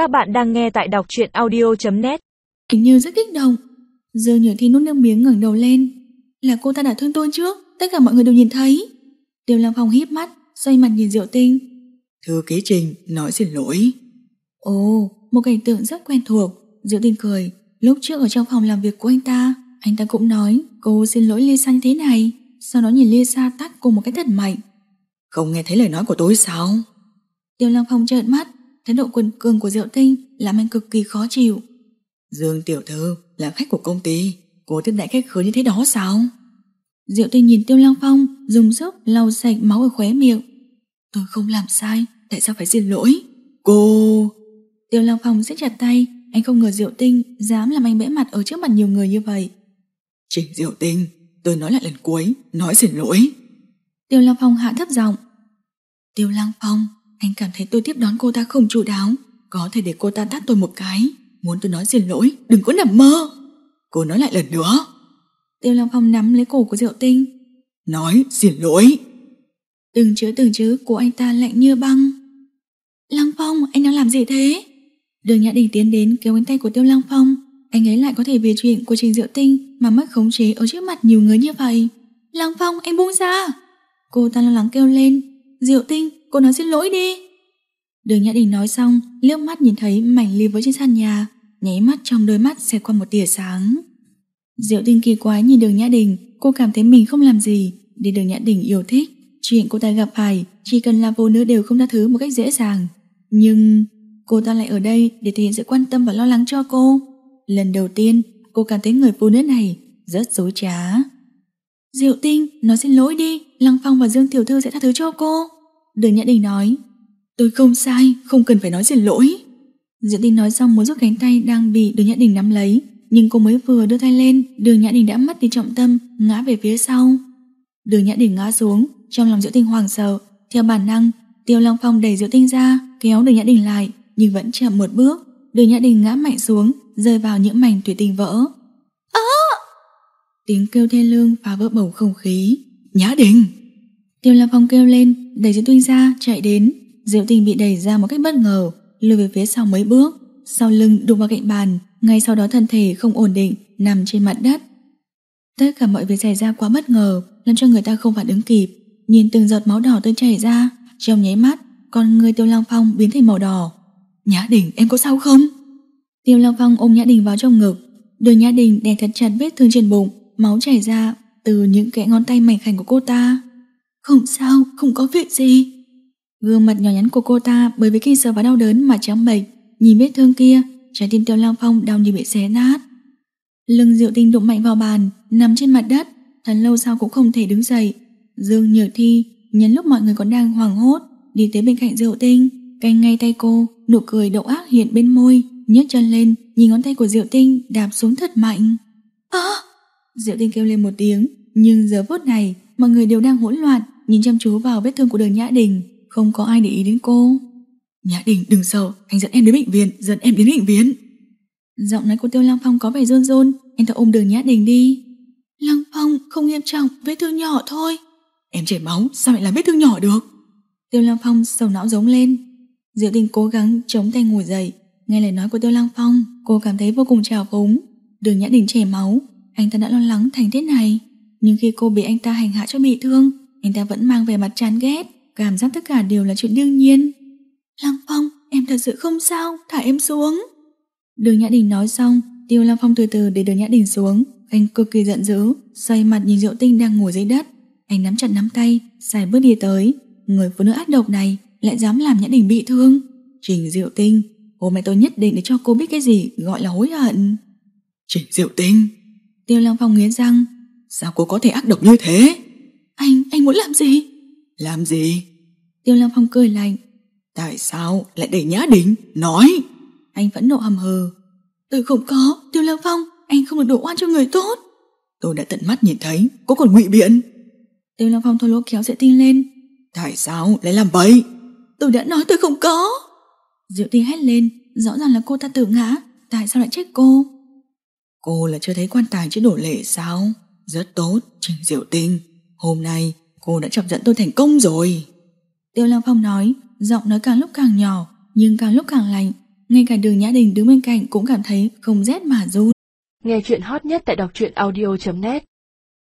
Các bạn đang nghe tại đọc truyện audio.net Hình như rất kích động. Dương Nhược Thi nuốt nước miếng ngẩng đầu lên. Là cô ta đã thương tôi trước Tất cả mọi người đều nhìn thấy. Tiêu Lăng Phong híp mắt Xoay mặt nhìn Diệu Tinh. Thư ký trình nói xin lỗi. Ồ một cảnh tượng rất quen thuộc. Diệu Tinh cười. Lúc trước ở trong phòng làm việc của anh ta Anh ta cũng nói cô xin lỗi Lisa như thế này. Sau đó nhìn Lisa tắt cô một cái thật mạnh. Không nghe thấy lời nói của tôi sao? Tiêu Lăng Phong trợn mắt Thái độ quần cường của Diệu Tinh làm anh cực kỳ khó chịu. Dương tiểu thư là khách của công ty Cô tiếp đại khách khứa như thế đó sao? Diệu Tinh nhìn Tiêu Lăng Phong Dùng sức lau sạch máu ở khóe miệng. Tôi không làm sai Tại sao phải xin lỗi? Cô! Tiêu Lăng Phong siết chặt tay Anh không ngờ Diệu Tinh dám làm anh bẽ mặt Ở trước mặt nhiều người như vậy. Trình Diệu Tinh Tôi nói lại lần cuối Nói xin lỗi. Tiêu Lăng Phong hạ thấp giọng. Tiêu Lăng Phong anh cảm thấy tôi tiếp đón cô ta không chu đáo. Có thể để cô ta tát tôi một cái. Muốn tôi nói xin lỗi, Đừng có nằm mơ. Cô nói lại lần nữa. Tiêu Long Phong nắm lấy cổ của Diệu Tinh. Nói xin lỗi. Từng chữ từng chữ của anh ta lạnh như băng. Long Phong, anh đang làm gì thế? Đường Nhã Đình tiến đến kéo cánh tay của Tiêu Long Phong. Anh ấy lại có thể vì chuyện của Trình Diệu Tinh Mà mất khống chế ở trước mặt nhiều người như vậy. Lăng Phong, anh buông ra. Cô ta lo lắng kêu lên. Diệu Tinh cô nói xin lỗi đi. Đường Nhã Đình nói xong, liếc mắt nhìn thấy mảnh ly với trên sàn nhà, Nháy mắt trong đôi mắt xẹt qua một tia sáng. Diệu Tinh kỳ quái nhìn đường Nhã Đình, Cô cảm thấy mình không làm gì, Để đường Nhã Đình yêu thích. Chuyện cô ta gặp phải, Chỉ cần là phụ nữ đều không tha thứ một cách dễ dàng. Nhưng cô ta lại ở đây Để thể hiện sự quan tâm và lo lắng cho cô. Lần đầu tiên, cô cảm thấy người phụ nữ này Rất dối trá. Diệu Tinh, nói xin lỗi đi, Lăng Phong và Dương Tiểu Thư sẽ tha thứ cho cô. Đường Nhã Đình nói Tôi không sai, không cần phải nói xin lỗi. Diệu Tinh nói xong muốn rút cánh tay Đang bị đường Nhã Đình nắm lấy Nhưng cô mới vừa đưa tay lên Đường Nhã Đình đã mất đi trọng tâm Ngã về phía sau. Đường Nhã Đình ngã xuống Trong lòng Diệu Tinh hoàng sợ Theo bản năng Tiêu Long Phong đẩy Diệu Tinh ra Kéo đường Nhã Đình lại Nhưng vẫn chậm một bước Đường Nhã Đình ngã mạnh xuống Rơi vào những mảnh thủy tinh vỡ. À! Tiếng kêu thê lương phá vỡ bầu không khí. Nhã Đình Tiêu Lam Phong kêu lên, Đẩy Diệu Tinh ra, chạy đến. Diệu Tinh bị đẩy ra một cách bất ngờ, lùi về phía sau mấy bước. Sau lưng đụng vào cạnh bàn, ngay sau đó thân thể không ổn định, nằm trên mặt đất. Tất cả mọi việc xảy ra quá bất ngờ, làm cho người ta không phản ứng kịp. Nhìn từng giọt máu đỏ tươi chảy ra, trong nháy mắt, con người Tiêu Lam Phong biến thành màu đỏ. Nhã Đình, em có sao không? Tiêu Lam Phong ôm Nhã Đình vào trong ngực. Đưa Nhã Đình đè thật chặt vết thương trên bụng, máu chảy ra từ những kẽ ngón tay mảnh khảnh của cô ta không sao không có việc gì Gương mặt nhỏ nhắn của cô ta bởi vì kinh sợ và đau đớn mà trắng bệch, nhìn vết thương kia, trái tim Tiêu Lang Phong đau như bị xé nát. Lưng Diệu Tinh đụng mạnh vào bàn, nằm trên mặt đất, thật lâu sau cũng không thể đứng dậy. Dương Nhược Thi nhân lúc mọi người còn đang hoảng hốt, đi tới bên cạnh Diệu Tinh, canh ngay tay cô, nụ cười độc ác hiện bên môi, nhấc chân lên, nhìn ngón tay của Diệu Tinh đạp xuống thật mạnh. À! Diệu Tinh kêu lên một tiếng, nhưng giờ phút này mọi người đều đang hỗn loạn, nhìn chăm chú vào vết thương của Đường Nhã Đình. Không có ai để ý đến cô. Nhã Đình đừng sợ Anh dẫn em đến bệnh viện Dẫn em đến bệnh viện. Giọng nói của Tiêu Lăng Phong có vẻ run run Anh ta ôm đường Nhã Đình đi. Lăng Phong không nghiêm trọng Vết thương nhỏ thôi. Em chảy máu sao lại làm vết thương nhỏ được? Tiêu Lăng Phong sầu não giống lên. Diệu Tình cố gắng chống tay ngồi dậy. Nghe lời nói của Tiêu Lăng Phong Cô cảm thấy vô cùng trào phúng. Đường Nhã Đình chảy máu Anh ta đã lo lắng thành thế này. Nhưng khi cô bị anh ta hành hạ cho bị thương Anh ta vẫn mang về mặt chán ghét Cảm giác tất cả đều là chuyện đương nhiên. Lăng Phong em thật sự không sao Thả em xuống. Đường Nhã Đình nói xong Tiêu Lăng Phong từ từ để đường Nhã Đình xuống Anh cực kỳ giận dữ Xoay mặt nhìn Diệu Tinh đang ngồi dưới đất. Anh nắm chặt nắm tay Xài bước đi tới. Người phụ nữ ác độc này Lại dám làm Nhã Đình bị thương. Trình Diệu Tinh Hôm nay tôi nhất định để cho cô biết cái gì Gọi là hối hận. Trình Diệu Tinh? Tiêu Lăng Phong nghiến răng Sao cô có thể ác độc như thế? Anh, anh muốn làm gì? Làm gì? Tiêu Lăng Phong cười lạnh. Tại sao lại để Nhã Đình Nói? Anh vẫn nộ hầm hờ Tôi không có Tiêu Lăng Phong Anh không được đổ oan cho người tốt. Tôi đã tận mắt nhìn thấy Có còn ngụy biện. Tiêu Lăng Phong thôi lỗ kéo Diệu Tinh lên. Tại sao lại làm vậy? Tôi đã nói tôi không có. Diệu Tinh hét lên Rõ ràng là cô ta tự ngã Tại sao lại trách cô? Cô là chưa thấy quan tài chứ đổ lệ sao Rất tốt Trình Diệu Tinh Hôm nay cô đã chọc giận tôi thành công rồi Tiêu Lăng Phong nói, giọng nói càng lúc càng nhỏ, nhưng càng lúc càng lạnh. Ngay cả đường Nhã Đình đứng bên cạnh cũng cảm thấy không rét mà run. Nghe chuyện hot nhất tại đọc truyện audio.net